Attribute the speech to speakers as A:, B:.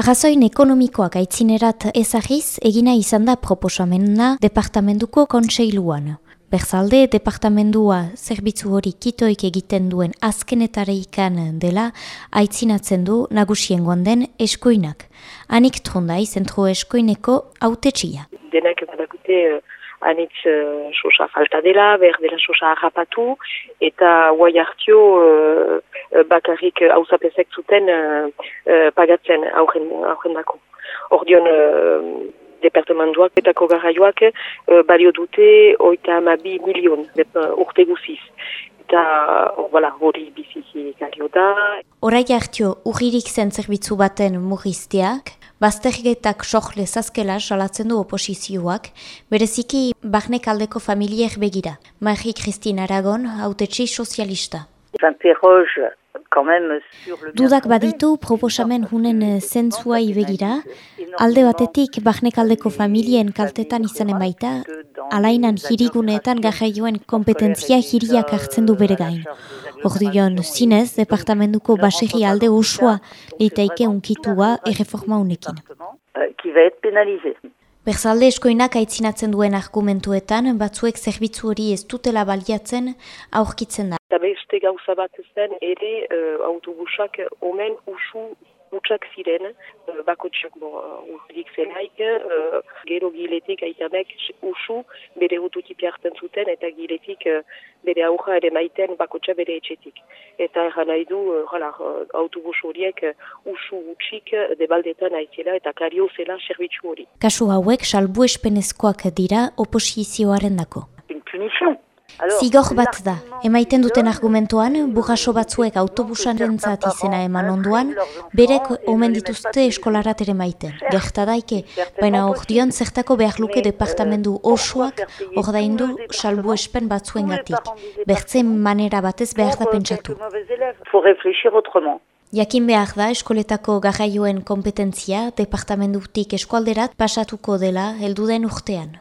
A: Arrazoin ekonomikoak aitzinerat ezagiz, egina izan da proposamena departamentuko kontseiluan. Berzalde, departamendua zerbitzu hori kitoik egiten duen azkenetareikan dela aitzinatzen du nagusien den eskoinak. Anik trondai, zentro eskoineko autetxia.
B: Denak badakute uh, anitz uh, sosa falta dela, behar dela sosa harrapatu, eta guai hartio uh, bakarrik hausapezek zuten uh, uh, pagatzen aurren, aurren dako. Ordion, uh, departamentuak eta kogarraioak uh, balio dute oita amabi milion urte guziz. Eta voilà, hori biziki galio da.
A: Horai hartio, urririk zen zerbitzu baten murrizteak, baztergetak sohle zazkela salatzen du oposizioak, bereziki barnek aldeko familiek begira. Marie Christine Aragon, autetxe sozialista. Dudak baditu proposamen hunen eh, zentzua begira, alde batetik barnekaldeko familien kaltetan izanen baita, alainan hiriguneetan gajaioen kompetentzia hiriak hartzen du bere gain. Ordion, zinez, departamentuko baserri alde usua leitaike unkitua erreforma unekin. Berzalde eskoinak aitzinatzen duen argumentuetan, batzuek zerbitzu hori ez dutela baliatzen aurkitzen da.
B: Eta beste gauza bat zen ere uh, autobusak omen usu utxak ziren, uh, bakotxak urdik zelaik, uh, gero giletik aitamek usu bere ututik hartzen zuten eta giletik uh, bere aurra ere maiten bakotxa bere etxetik. Eta erran nahi du uh, autobus horiek usu utxik debaldetan aitela eta kario zela servitzu hori.
A: Kasu hauek salbu espenezkoak dira oposizioaren dako. Zigor bat da, emaiten duten argumentuan, burraso batzuek autobusan rentzat izena eman onduan, berek omen dituzte eskolarat ere maiten. Gerta daike, baina ordion zertako behar luke departamendu osoak ordaindu salbu espen batzuen gatik. Bertzen manera batez behar da pentsatu. Jakin behar da eskoletako garraioen kompetentzia departamendutik eskualderat pasatuko dela helduden urtean.